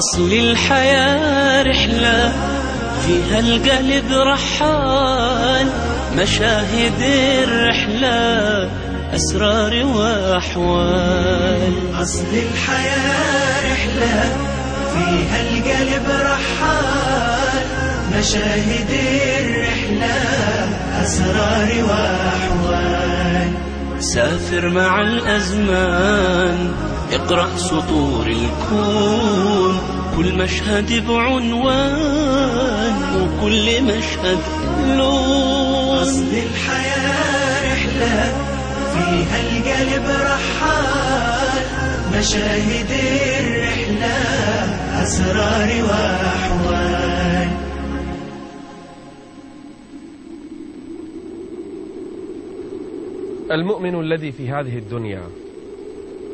أصل الحياة رحلة فيها القلب رحال مشاهد الرحلة أسرار وأحوال. أصل الحياة رحلة فيها القلب رحال مشاهد الرحلة أسرار وأحوال. سافر مع الأزمان اقرأ سطور الكون. كل مشهد بعنوان وكل مشهد لون. أصل الحياة رحلة فيها القلب رحال. مشاهد الرحلة أسرار وأحوال. المؤمن الذي في هذه الدنيا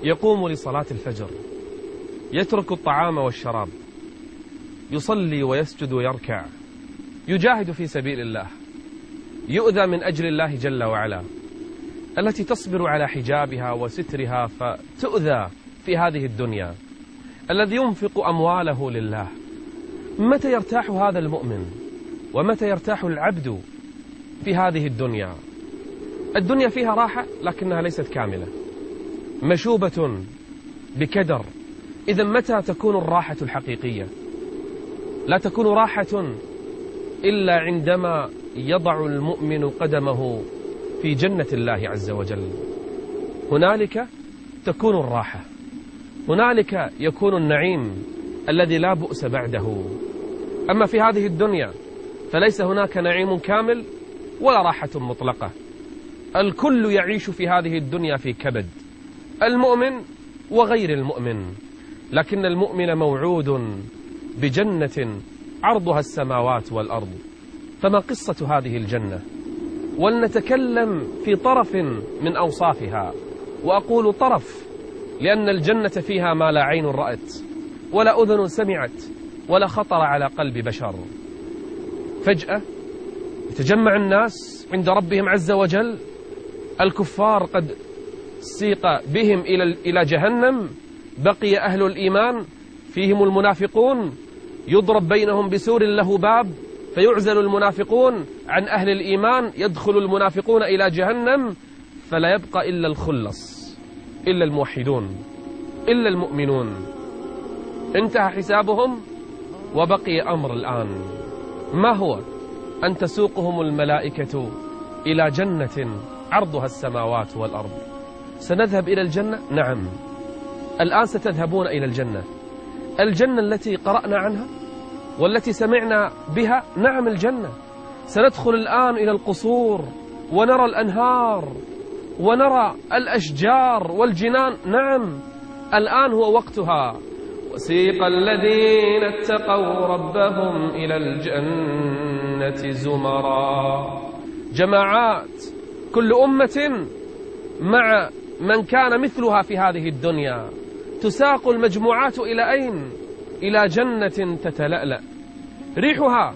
يقوم لصلاة الفجر يترك الطعام والشراب يصلي ويسجد ويركع يجاهد في سبيل الله يؤذى من أجل الله جل وعلا التي تصبر على حجابها وسترها فتؤذى في هذه الدنيا الذي ينفق أمواله لله. متى يرتاح هذا المؤمن؟ ومتى يرتاح العبد في هذه الدنيا؟ الدنيا فيها راحة لكنها ليست كاملة. مشوبة بكدر. إذا متى تكون الراحة الحقيقية؟ لا تكون راحة إلا عندما يضع المؤمن قدمه في جنة الله عز وجل. هنالك تكون الراحة. هنالك يكون النعيم الذي لا بؤس بعده. أما في هذه الدنيا فليس هناك نعيم كامل ولا راحة مطلقة. الكل يعيش في هذه الدنيا في كبد. المؤمن وغير المؤمن لكن المؤمن موعود بجنة عرضها السماوات والأرض. فما قصة هذه الجنة؟ ولنتكلم في طرف من أوصافها وأقول طرف لأن الجنة فيها ما لا عين رأت ولا أذن سمعت ولا خطر على قلب بشر. فجأة يتجمع الناس عند ربهم عز وجل الكفار قد سيق بهم إلى إلى جهنم بقي أهل الإيمان فيهم المنافقون يضرب بينهم بسور له باب فيعزل المنافقون عن أهل الإيمان يدخل المنافقون إلى جهنم فلا يبقى إلا الخلص إلا الموحدون إلا المؤمنون. انتهى حسابهم وبقي أمر الآن. ما هو؟ أن تسوقهم الملائكة إلى جنة عرضها السماوات والأرض. سنذهب إلى الجنة؟ نعم. الآن ستذهبون إلى الجنة. الجنة التي قرأنا عنها والتي سمعنا بها؟ نعم الجنة. سندخل الآن إلى القصور ونرى الأنهار ونرى الأشجار والجنان. نعم الآن هو وقتها. وسيق الذين اتقوا ربهم إلى الجنة زمرا. جماعات كل أمة مع من كان مثلها في هذه الدنيا. تساق المجموعات إلى أين؟ إلى جنة تتلألأ. ريحها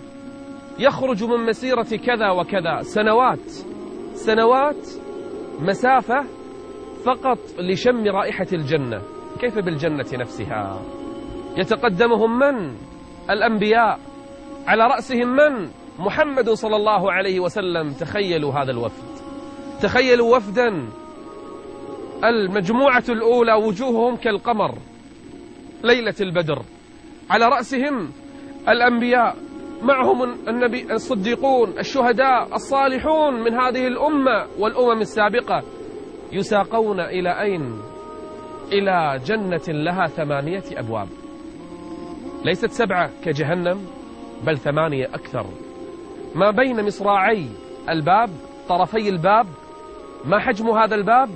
يخرج من مسيرة كذا وكذا. سنوات سنوات مسافة فقط لشم رائحة الجنة. كيف بالجنة نفسها؟ يتقدمهم من؟ الأنبياء. على رأسهم من؟ محمد صلى الله عليه وسلم. تخيلوا هذا الوفد. تخيلوا وفدا المجموعة الأولى وجوههم كالقمر ليلة البدر. على رأسهم الأنبياء معهم النبي الصديقون الشهداء الصالحون من هذه الأمة والأمم السابقة. يساقون إلى أين؟ إلى جنة لها ثمانية أبواب. ليست سبعة كجهنم بل ثمانية أكثر. ما بين مصراعي الباب طرفي الباب ما حجم هذا الباب؟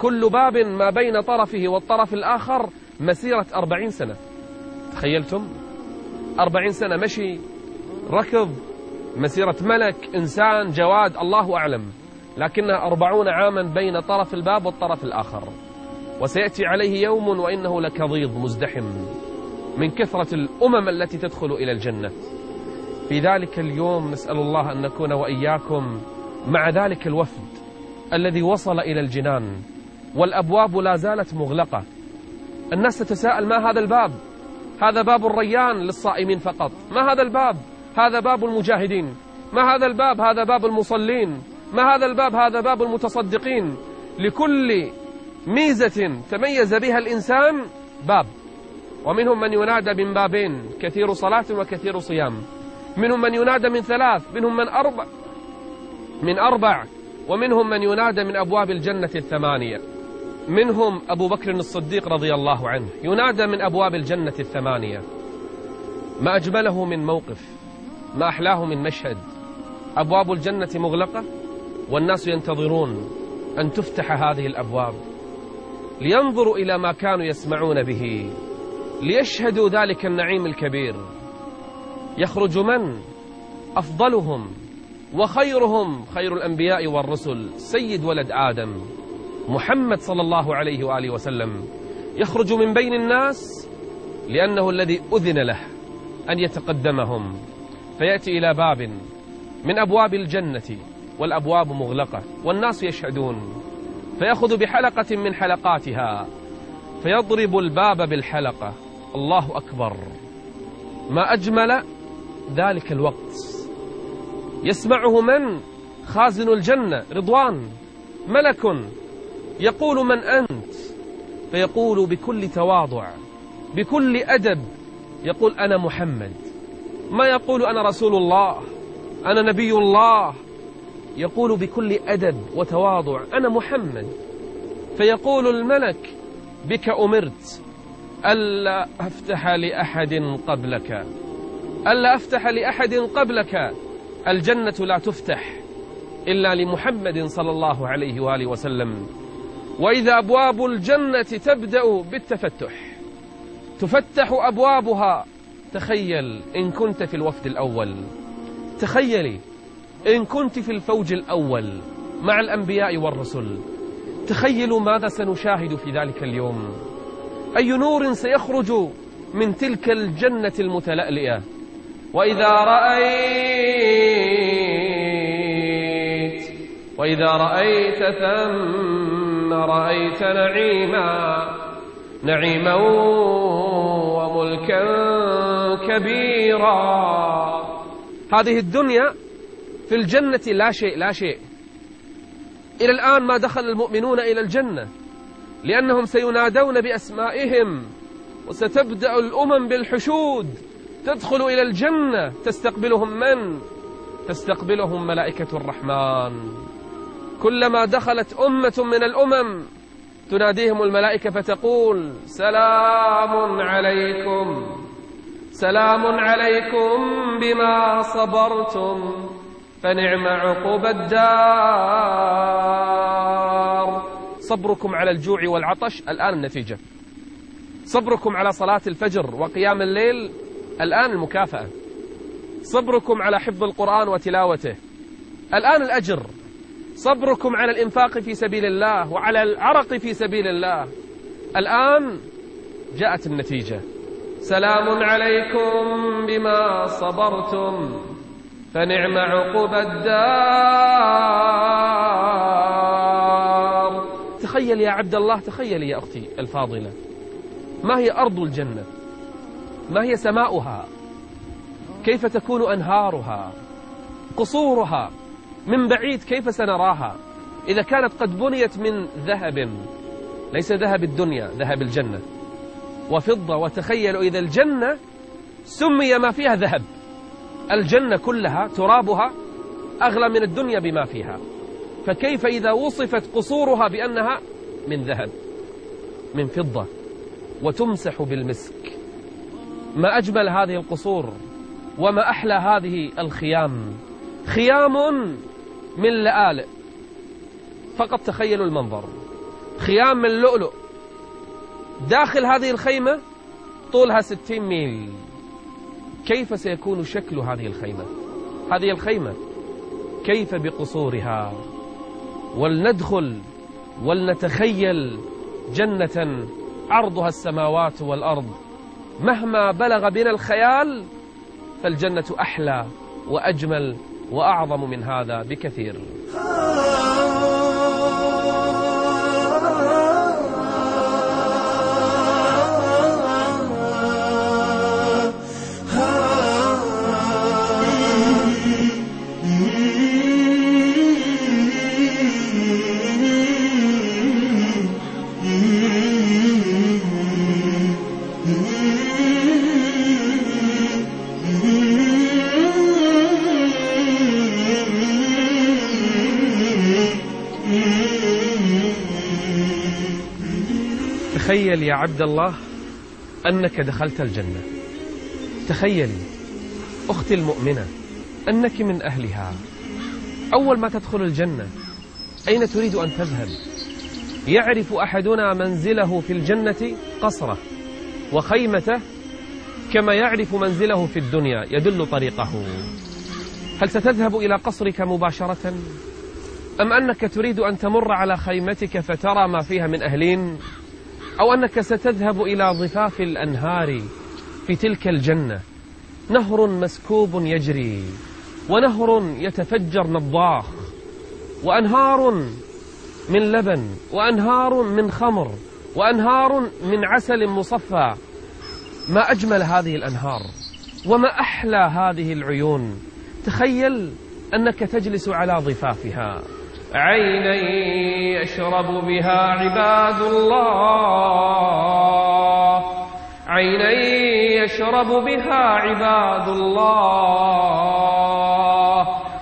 كل باب ما بين طرفه والطرف الآخر مسيرة أربعين سنة. تخيلتم؟ أربعين سنة مشي ركض مسيرة ملك إنسان جواد الله أعلم. لكنها أربعون عاما بين طرف الباب والطرف الآخر. وسيأتي عليه يوم وإنه لكضيض مزدحم. من كثرة الأمم التي تدخل إلى الجنة. في ذلك اليوم نسأل الله أن نكون وإياكم مع ذلك الوفد الذي وصل إلى الجنان. والأبواب لا زالت مغلقة. الناس تتساءل ما هذا الباب؟ هذا باب الريان للصائمين فقط. ما هذا الباب؟ هذا باب المجاهدين. ما هذا الباب؟ هذا باب المصلين. ما هذا الباب؟ هذا باب المتصدقين. لكل ميزة تميز بها الإنسان باب. ومنهم من ينادى من بابين كثير صلاة وكثير صيام. منهم من ينادى من ثلاث منهم من أربع من أربع. ومنهم من ينادى من أبواب الجنة الثمانية. منهم أبو بكر الصديق رضي الله عنه ينادى من أبواب الجنة الثمانية. ما أجمله من موقف ما أحلاه من مشهد. أبواب الجنة مغلقة والناس ينتظرون أن تفتح هذه الأبواب. لينظروا إلى ما كانوا يسمعون به. ليشهدوا ذلك النعيم الكبير. يخرج من؟ أفضلهم وخيرهم خير الأنبياء والرسل سيد ولد آدم. محمد صلى الله عليه وآله وسلم يخرج من بين الناس لأنه الذي أذن له أن يتقدمهم. فيأتي إلى باب من أبواب الجنة والأبواب مغلقة والناس يشهدون. فيأخذ بحلقة من حلقاتها. فيضرب الباب بالحلقة. الله أكبر. ما أجمل ذلك الوقت. يسمعه من؟ خازن الجنة. رضوان. ملك. يقول من أنت؟ فيقول بكل تواضع بكل أدب يقول أنا محمد. ما يقول أنا رسول الله؟ أنا نبي الله. يقول بكل أدب وتواضع أنا محمد. فيقول الملك بك أمرت. ألا أفتح لأحد قبلك. ألا أفتح لأحد قبلك. الجنة لا تفتح إلا لمحمد صلى الله عليه وآله وسلم. وإذا أبواب الجنة تبدأ بالتفتح تفتح أبوابها تخيل إن كنت في الوفد الأول. تخيلي إن كنت في الفوج الأول مع الأنبياء والرسل. تخيلوا ماذا سنشاهد في ذلك اليوم. أي نور سيخرج من تلك الجنة المتلألئة. وإذا رأيت وإذا رأيت ثم رأيت نعيما نعيما وملكا كبيرا. هذه الدنيا في الجنة لا شيء لا شيء. إلى الآن ما دخل المؤمنون إلى الجنة لأنهم سينادون بأسمائهم وستبدأ الأمم بالحشود. تدخل إلى الجنة تستقبلهم من؟ تستقبلهم ملائكة الرحمن. كلما دخلت أمة من الأمم تناديهم الملائكة فتقول سلام عليكم سلام عليكم بما صبرتم فنعم عقب الدار. صبركم على الجوع والعطش الآن النتيجة. صبركم على صلاة الفجر وقيام الليل الآن المكافأة. صبركم على حفظ القرآن وتلاوته. الآن الأجر. صبركم على الإنفاق في سبيل الله وعلى العرق في سبيل الله. الآن جاءت النتيجة. سلام عليكم بما صبرتم فنعم عقب الدار. تخيل يا عبد الله تخيل يا أختي الفاضلة. ما هي أرض الجنة؟ ما هي سماؤها؟ كيف تكون أنهارها؟ قصورها؟ من بعيد كيف سنراها؟ إذا كانت قد بنيت من ذهب ليس ذهب الدنيا ذهب الجنة. وفضة وتخيلوا إذا الجنة سمي ما فيها ذهب. الجنة كلها ترابها أغلى من الدنيا بما فيها. فكيف إذا وصفت قصورها بأنها من ذهب؟ من فضة. وتمسح بالمسك. ما أجمل هذه القصور وما أحلى هذه الخيام. خيام من لآلئ فقط تخيلوا المنظر. خيام من لؤلؤ. داخل هذه الخيمة طولها ستين ميل. كيف سيكون شكل هذه الخيمة؟ هذه الخيمة كيف بقصورها؟ ولندخل ولنتخيل جنة عرضها السماوات والأرض. مهما بلغ بنا الخيال فالجنة أحلى وأجمل وأعظم من هذا بكثير. تخيل يا عبد الله أنك دخلت الجنة. تخيلي أختي المؤمنة أنك من أهلها. أول ما تدخل الجنة أين تريد أن تذهب؟ يعرف أحدنا منزله في الجنة قصره وخيمته كما يعرف منزله في الدنيا يدل طريقه. هل ستذهب إلى قصرك مباشرة؟ أم أنك تريد أن تمر على خيمتك فترى ما فيها من أهلين؟ أو أنك ستذهب إلى ضفاف الأنهار في تلك الجنة. نهر مسكوب يجري ونهر يتفجر نضاخ وأنهار من لبن وأنهار من خمر وأنهار من عسل مصفى. ما أجمل هذه الأنهار وما أحلى هذه العيون. تخيل أنك تجلس على ضفافها. عيني يشرب بها عباد الله. عيني يشرب بها عباد الله.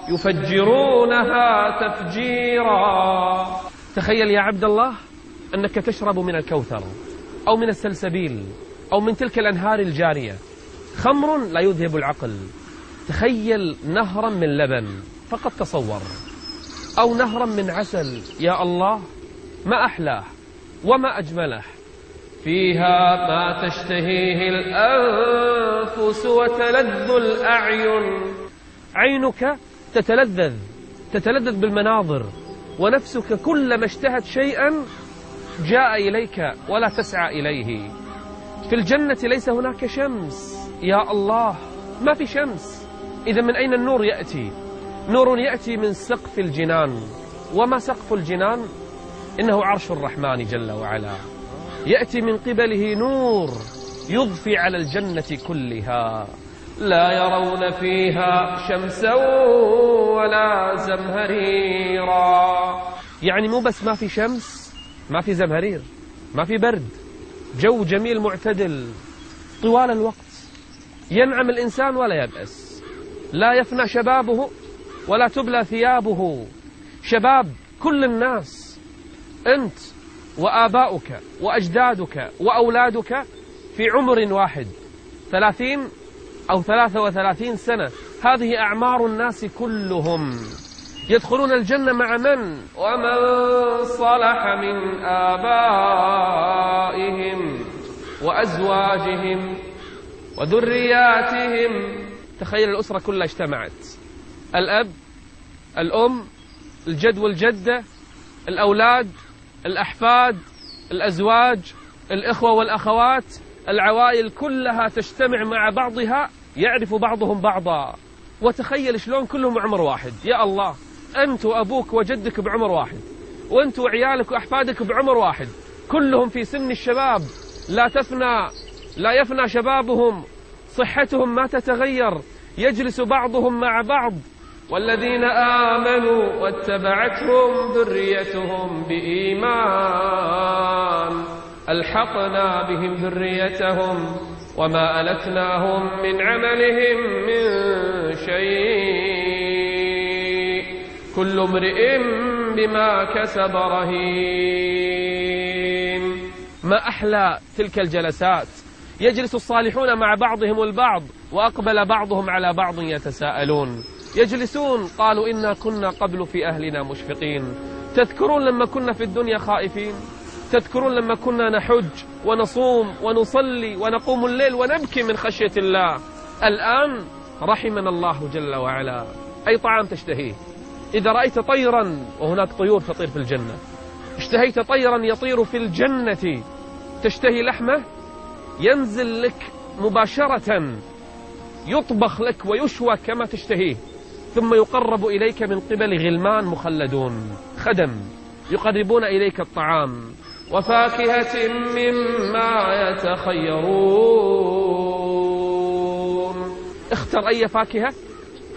يفجرونها تفجيرا. تخيل يا عبد الله أنك تشرب من الكوثر أو من السلسبيل أو من تلك الأنهار الجارية. خمر لا يذهب العقل. تخيل نهرا من لبن. فقط تصور. أو نهرا من عسل يا الله ما أحلاه وما أجمله. فيها ما تشتهيه الأنفس وتلذ الأعين. عينك تتلذذ تتلذذ بالمناظر ونفسك كلما اشتهت شيئا جاء إليك ولا تسعى إليه. في الجنة ليس هناك شمس يا الله ما في شمس. إذا من أين النور يأتي؟ نور يأتي من سقف الجنان. وما سقف الجنان؟ إنه عرش الرحمن جل وعلا. يأتي من قبله نور يضفي على الجنة كلها. لا يرون فيها شمسا ولا زمهريرا. يعني مو بس ما في شمس ما في زمهرير ما في برد. جو جميل معتدل طوال الوقت. ينعم الإنسان ولا يبأس. لا يفنى شبابه ولا تبلى ثيابه. شباب كل الناس أنت وآباؤك وأجدادك وأولادك في عمر واحد ثلاثين أو ثلاثة وثلاثين سنة هذه أعمار الناس كلهم. يدخلون الجنة مع من؟ ومن صلح من آبائهم وأزواجهم وذرياتهم. تخيل الأسرة كلها اجتمعت. الأب الأم الجد والجدة الأولاد الأحفاد الأزواج الإخوة والأخوات العوائل كلها تجتمع مع بعضها يعرف بعضهم بعضا. وتخيل شلون كلهم عمر واحد. يا الله أنت وأبوك وجدك بعمر واحد وأنت وعيالك وأحفادك بعمر واحد. كلهم في سن الشباب. لا تفنى لا يفنى شبابهم. صحتهم ما تتغير. يجلس بعضهم مع بعض. والذين آمنوا واتبعتهم ذريتهم بإيمان. ألحقنا بهم ذريتهم وما ألتناهم من عملهم من شيء. كل امرئ بما كسب رهين. ما أحلى تلك الجلسات؟ يجلس الصالحون مع بعضهم البعض وأقبل بعضهم على بعض يتساءلون. يجلسون. قالوا إنا كنا قبل في أهلنا مشفقين. تذكرون لما كنا في الدنيا خائفين؟ تذكرون لما كنا نحج ونصوم ونصلي ونقوم الليل ونبكي من خشية الله؟ الآن رحمنا الله جل وعلا. أي طعام تشتهيه؟ إذا رأيت طيرا وهناك طيور تطير في الجنة. اشتهيت طيرا يطير في الجنة. تشتهي لحمة؟ ينزل لك مباشرة. يطبخ لك ويشوى كما تشتهيه. ثم يقرب إليك من قبل غلمان مخلدون. خدم. يقربون إليك الطعام. وفاكهة مما يتخيرون. اختر أي فاكهة.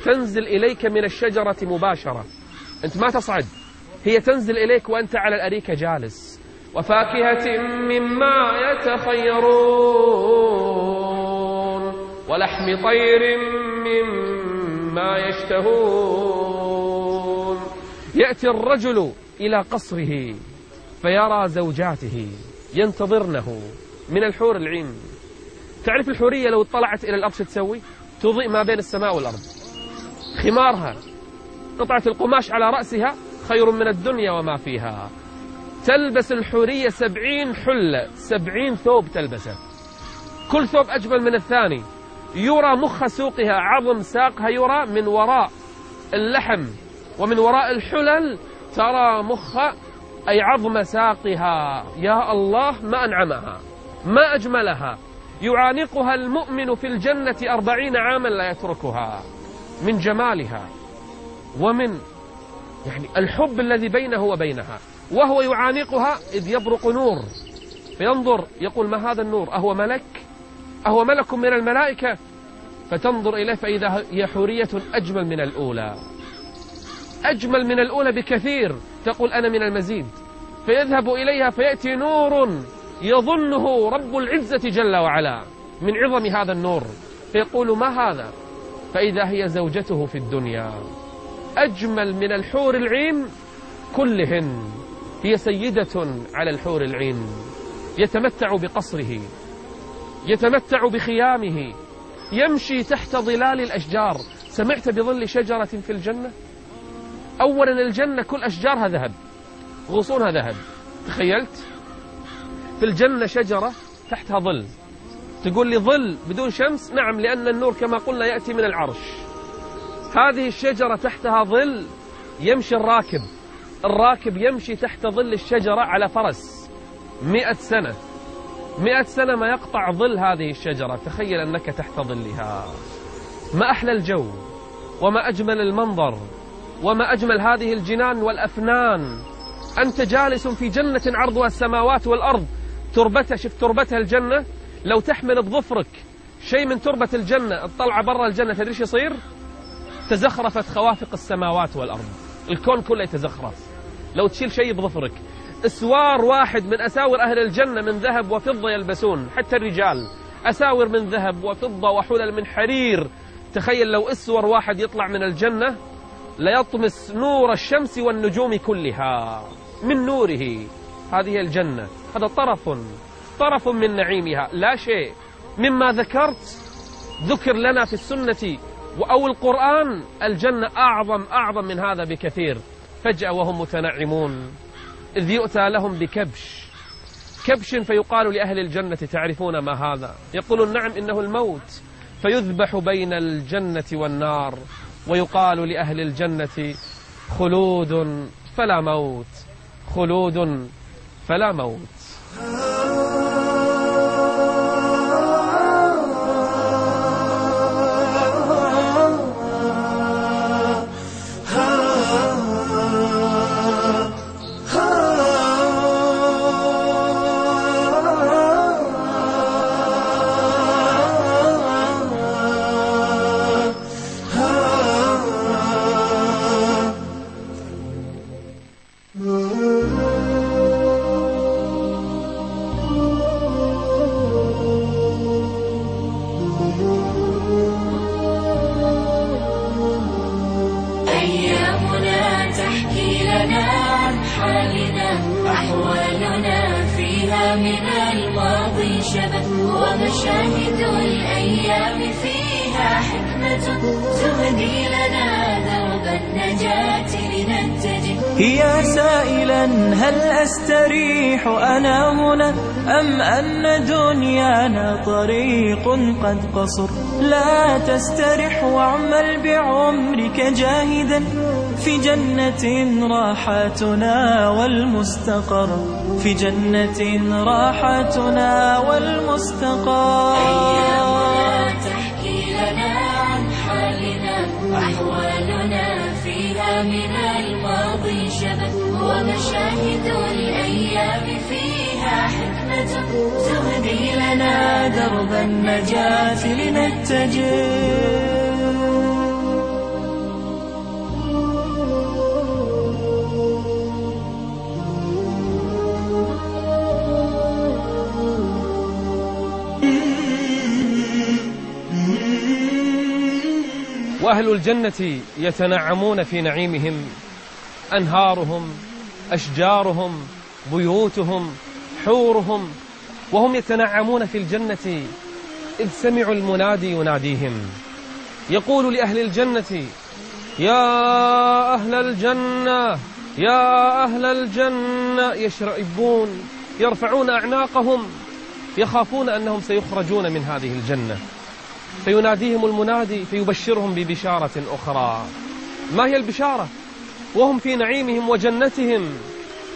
تنزل إليك من الشجرة مباشرة. أنت ما تصعد. هي تنزل إليك وأنت على الأريكة جالس. وفاكهة مما يتخيرون. ولحم طير مما يشتهون. يأتي الرجل إلى قصره فيرى زوجاته ينتظرنه من الحور العين. تعرف الحورية لو اطلعت إلى الأرض تسوي؟ تضيء ما بين السماء والأرض. خمارها قطعة القماش على رأسها خير من الدنيا وما فيها. تلبس الحورية سبعين حلة سبعين ثوب تلبسه. كل ثوب أجمل من الثاني. يرى مخ سوقها عظم ساقها يرى من وراء اللحم ومن وراء الحلل ترى مخ أي عظم ساقها. يا الله ما أنعمها ما أجملها. يعانقها المؤمن في الجنة أربعين عاما لا يتركها من جمالها ومن يعني الحب الذي بينه وبينها. وهو يعانقها إذ يبرق نور. فينظر يقول ما هذا النور؟ أهو ملك. أهو ملك من الملائكة. فتنظر إليه فإذا هي حورية أجمل من الأولى. أجمل من الأولى بكثير تقول أنا من المزيد. فيذهب إليها فيأتي نور يظنه رب العزة جل وعلا من عظم هذا النور. فيقول ما هذا؟ فإذا هي زوجته في الدنيا. أجمل من الحور العين كلهن. هي سيدة على الحور العين. يتمتع بقصره. يتمتع بخيامه يمشي تحت ظلال الأشجار. سمعت بظل شجرة في الجنة؟ أولا الجنة كل أشجارها ذهب غصونها ذهب. تخيلت؟ في الجنة شجرة تحتها ظل. تقول لي ظل بدون شمس؟ نعم لأن النور كما قلنا يأتي من العرش. هذه الشجرة تحتها ظل يمشي الراكب. الراكب يمشي تحت ظل الشجرة على فرس مئة سنة. مئة سنة ما يقطع ظل هذه الشجرة. تخيل أنك تحت ظلها. ما أحلى الجو وما أجمل المنظر وما أجمل هذه الجنان والأفنان. أنت جالس في جنة عرضها السماوات والأرض. تربتها شوف تربتها الجنة؟ لو تحمل بظفرك شيء من تربة الجنة الطلعة برا الجنة تدري إيش يصير؟ تزخرفت خوافق السماوات والأرض. الكون كله يتزخرف. لو تشيل شيء بظفرك أسوار واحد من أساور أهل الجنة من ذهب وفضة يلبسون حتى الرجال. أساور من ذهب وفضة وحلل من حرير. تخيل لو أسور واحد يطلع من الجنة ليطمس نور الشمس والنجوم كلها من نوره. هذه الجنة. هذا طرف طرف من نعيمها. لا شيء. مما ذكرت ذكر لنا في السنة أو القرآن الجنة أعظم أعظم من هذا بكثير. فجأة وهم متنعمون. إذ يؤتى لهم بكبش. كبش فيقال لأهل الجنة تعرفون ما هذا؟ يقولون نعم إنه الموت. فيذبح بين الجنة والنار ويقال لأهل الجنة خلود فلا موت. خلود فلا موت. أيامنا أستريح أنا هنا أم أن دنيانا طريق قد قصر؟ لا تسترح واعمل بعمرك جاهدا. في جنة راحتنا والمستقر. في جنة راحتنا والمستقر. أيامنا تحكي لنا عن حالنا. أحوالنا فيها من ومشاهد الأيام فيها حكمة تهدي لنا درب النجاة لنتجه. وأهل الجنة يتنعمون في نعيمهم. أنهارهم أشجارهم بيوتهم حورهم وهم يتنعمون في الجنة إذ سمعوا المنادي يناديهم. يقول لأهل الجنة يا أهل الجنة يا أهل الجنة. يشرئبون يرفعون أعناقهم يخافون أنهم سيخرجون من هذه الجنة. فيناديهم المنادي فيبشرهم ببشارة أخرى. ما هي البشارة؟ وهم في نعيمهم وجنتهم.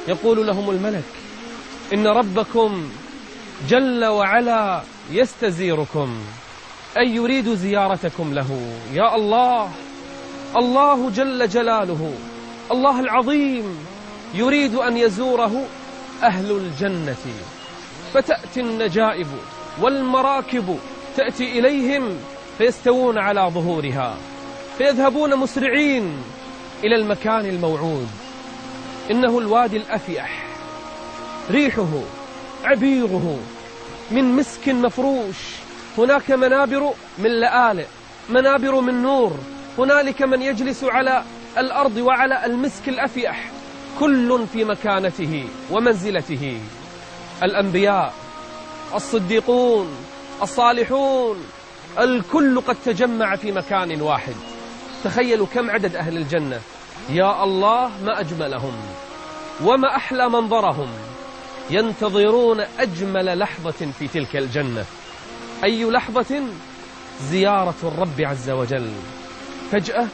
يقول لهم الملك إن ربكم جل وعلا يستزيركم أي يريد زيارتكم له. يا الله الله جل جلاله الله العظيم يريد أن يزوره أهل الجنة. فتأتي النجائب والمراكب تأتي إليهم فيستوون على ظهورها فيذهبون مسرعين إلى المكان الموعود. إنه الوادي الأفيح. ريحه عبيره. من مسك مفروش. هناك منابر من لآلئ منابر من نور. هنالك من يجلس على الأرض وعلى المسك الأفيح. كل في مكانته ومنزلته. الأنبياء الصديقون الصالحون. الكل قد تجمع في مكان واحد. تخيلوا كم عدد أهل الجنة. يا الله ما أجملهم وما أحلى منظرهم ينتظرون أجمل لحظة في تلك الجنة. أي لحظة؟ زيارة الرب عز وجل. فجأة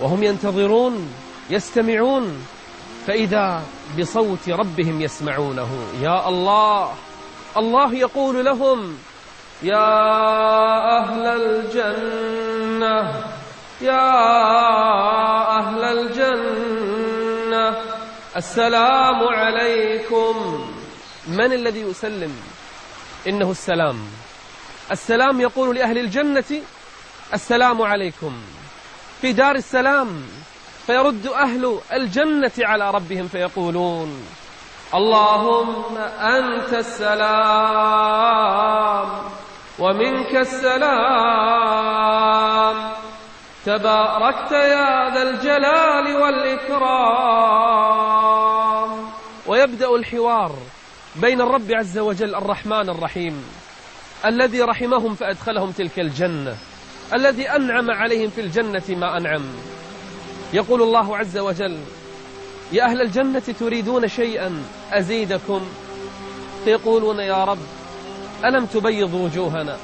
وهم ينتظرون يستمعون فإذا بصوت ربهم يسمعونه. يا الله الله يقول لهم يا أهل الجنة يا أهل الجنة السلام عليكم. من الذي يسلم؟ إنه السلام. السلام يقول لأهل الجنة السلام عليكم. في دار السلام فيرد أهل الجنة على ربهم فيقولون اللهم أنت السلام ومنك السلام. تباركت يا ذا الجلال والإكرام. ويبدأ الحوار بين الرب عز وجل الرحمن الرحيم الذي رحمهم فأدخلهم تلك الجنة الذي أنعم عليهم في الجنة ما أنعم. يقول الله عز وجل يا أهل الجنة تريدون شيئا أزيدكم؟ فيقولون يا رب ألم تبيض وجوهنا؟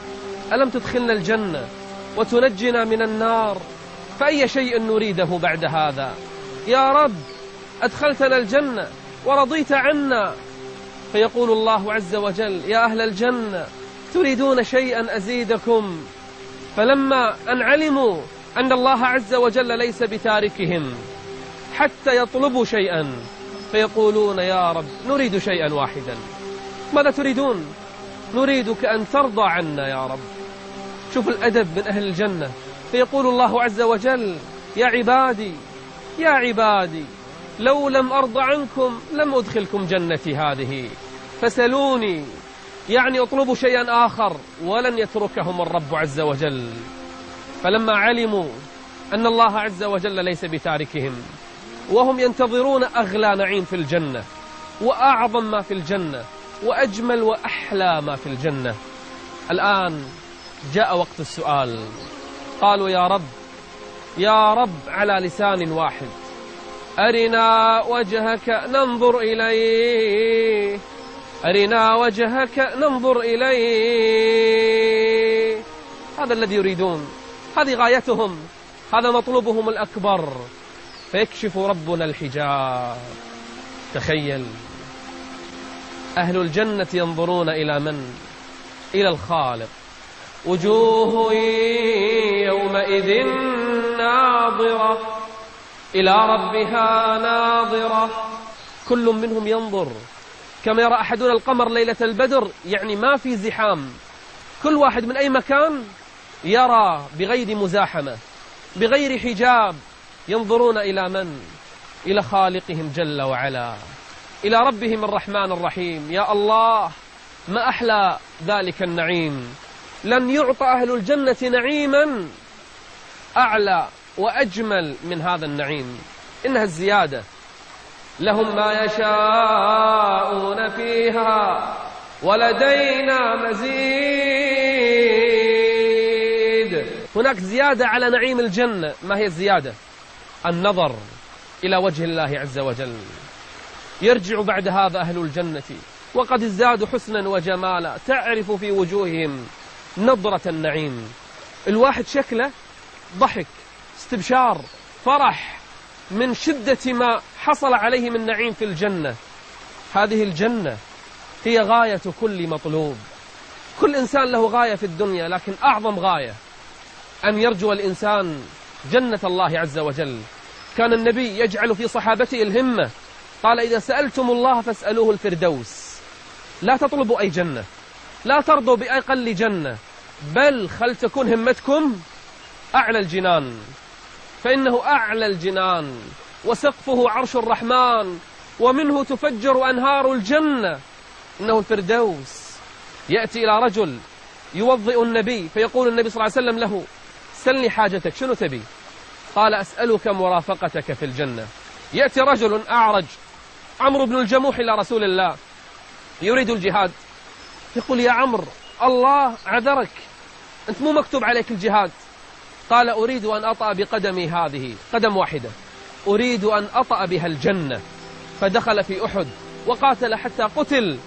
ألم تدخلنا الجنة؟ وتنجنا من النار فأي شيء نريده بعد هذا؟ يا رب أدخلتنا الجنة ورضيت عنا. فيقول الله عز وجل يا أهل الجنة تريدون شيئا أزيدكم. فلما أن علموا أن الله عز وجل ليس بتاركهم حتى يطلبوا شيئا فيقولون يا رب نريد شيئا واحدا. ماذا تريدون؟ نريدك أن ترضى عنا يا رب. شوف الأدب من أهل الجنة. فيقول الله عز وجل يا عبادي يا عبادي لو لم أرضى عنكم لم أدخلكم جنتي هذه. فسلوني. يعني اطلبوا شيئا آخر ولن يتركهم الرب عز وجل. فلما علموا أن الله عز وجل ليس بتاركهم وهم ينتظرون أغلى نعيم في الجنة وأعظم ما في الجنة وأجمل وأحلى ما في الجنة. الآن جاء وقت السؤال. قالوا يا رب يا رب على لسان واحد أرنا وجهك ننظر إليه أرنا وجهك ننظر إليه. هذا الذي يريدون هذه غايتهم هذا مطلوبهم الأكبر. فيكشف ربنا الحجاب. تخيل أهل الجنة ينظرون إلى من؟ إلى الخالق. وجوه يومئذ ناظرة إلى ربها ناظرة. كل منهم ينظر. كما يرى أحدنا القمر ليلة البدر يعني ما في زحام. كل واحد من أي مكان يرى بغير مزاحمة بغير حجاب. ينظرون إلى من؟ إلى خالقهم جل وعلا. إلى ربهم الرحمن الرحيم. يا الله ما أحلى ذلك النعيم. لن يعطى أهل الجنة نعيما أعلى وأجمل من هذا النعيم. إنها الزيادة. لهم ما يشاءون فيها ولدينا مزيد. هناك زيادة على نعيم الجنة. ما هي الزيادة؟ النظر إلى وجه الله عز وجل. يرجع بعد هذا أهل الجنة. وقد ازدادوا حسنا وجمالا. تعرف في وجوههم نظرة النعيم. الواحد شكله ضحك استبشار فرح من شدة ما حصل عليه من نعيم في الجنة. هذه الجنة هي غاية كل مطلوب. كل إنسان له غاية في الدنيا لكن أعظم غاية أن يرجو الإنسان جنة الله عز وجل. كان النبي يجعل في صحابته الهمة قال إذا سألتم الله فاسألوه الفردوس. لا تطلبوا أي جنة. لا ترضوا بأقل جنة بل خل تكون همتكم أعلى الجنان. فإنه أعلى الجنان وسقفه عرش الرحمن ومنه تفجر أنهار الجنة. إنه الفردوس. يأتي إلى رجل يوضئ النبي فيقول النبي صلى الله عليه وسلم له سلني حاجتك شنو تبي؟ قال أسألك مرافقتك في الجنة. يأتي رجل أعرج عمرو بن الجموح إلى رسول الله يريد الجهاد. يقول يا عمرو الله عذرك. أنت مو مكتوب عليك الجهاد قال أريد أن أطأ بقدمي هذه. قدم واحدة. أريد أن أطأ بها الجنة. فدخل في أحد وقاتل حتى قتل.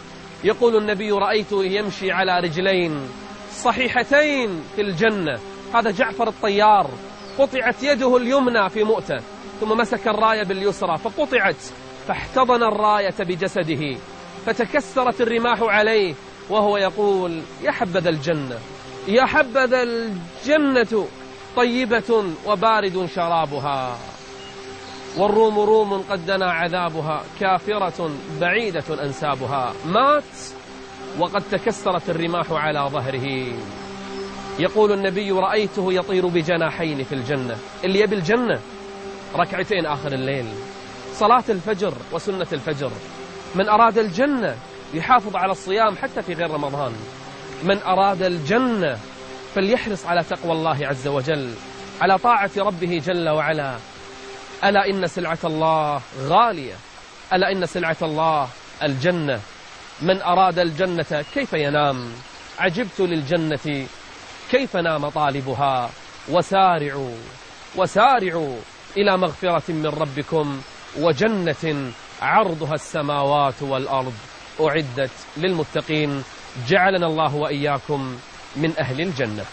يقول النبي رأيته يمشي على رجلين صحيحتين في الجنة. هذا جعفر الطيار. قطعت يده اليمنى في مؤتة ثم مسك الراية باليسرى فقطعت فاحتضن الراية بجسده فتكسرت الرماح عليه وهو يقول يا حبذا الجنة يا حبذا الجنة طيبة وبارد شرابها. والروم روم قد دنا عذابها كافرة بعيدة أنسابها. مات وقد تكسرت الرماح على ظهره. يقول النبي رأيته يطير بجناحين في الجنة. اللي يبي الجنة؟ ركعتين آخر الليل. صلاة الفجر وسنة الفجر. من أراد الجنة يحافظ على الصيام حتى في غير رمضان. من أراد الجنة فليحرص على تقوى الله عز وجل على طاعة ربه جل وعلا. ألا إن سلعة الله غالية؟ ألا إن سلعة الله الجنة؟ من أراد الجنة كيف ينام؟ عجبت للجنة كيف نام طالبها؟ وسارعوا وسارعوا إلى مغفرة من ربكم وجنة عرضها السماوات والأرض. أعدت للمتقين جعلنا الله وإياكم من أهل الجنة.